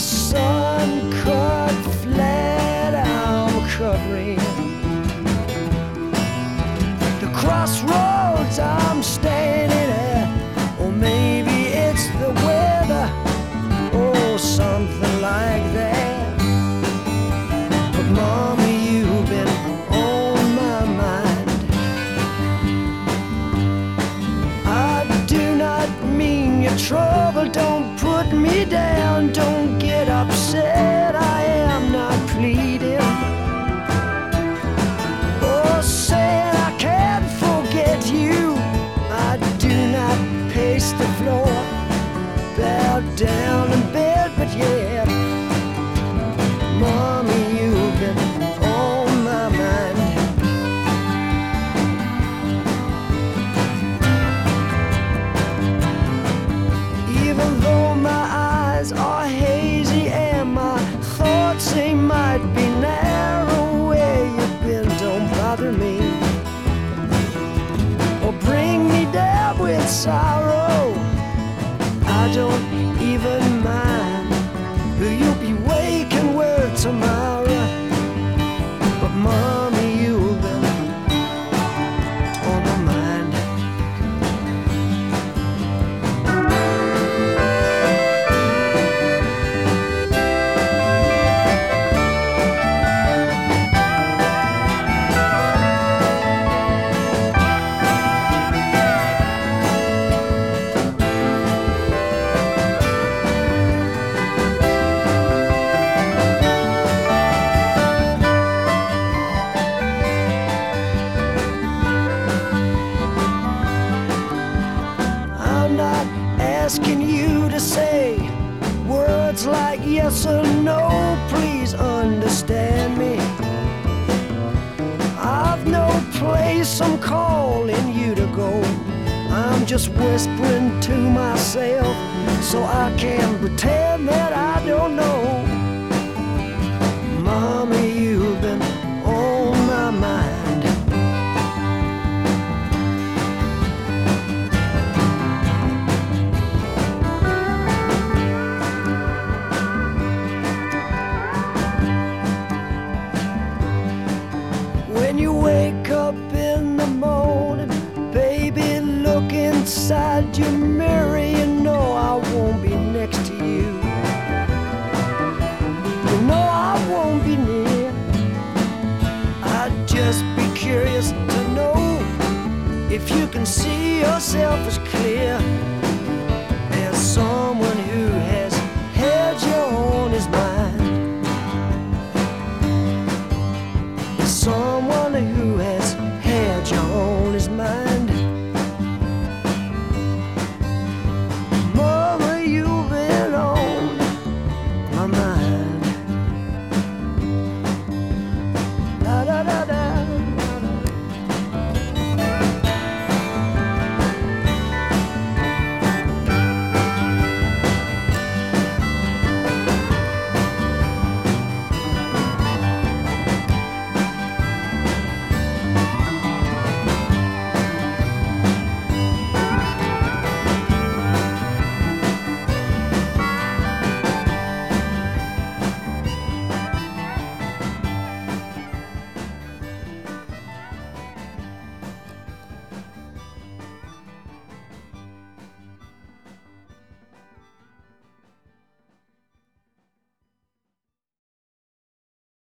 sun cut flat I'm covering the crossroads I'm standing at or maybe it's the weather or something like that. But mama you've been on my mind. I do not mean your trouble. Don't put me down. Don't said I am not pleading. Oh, said I can't forget you. I do not pace the floor, bow down. Sorrow. I don't even mind who you'll be waking with tomorrow. Say words like yes or no. Please understand me. I've no place I'm calling you to go. I'm just whispering to myself so I can pretend that inside your mirror. You know I won't be next to you. You know I won't be near. I'd just be curious to know if you can see yourself as clear as someone who has had you on his mind someone who